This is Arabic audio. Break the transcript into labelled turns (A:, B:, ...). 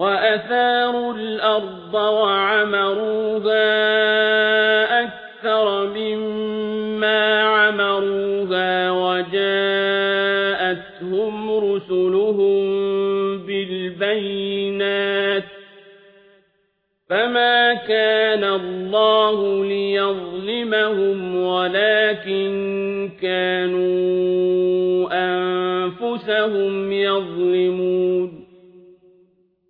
A: وأثاروا الأرض وعمروها أكثر مما عمروها وجاءتهم رسلهم بالبينات فما كان الله ليظلمهم ولكن كانوا أنفسهم يظلمون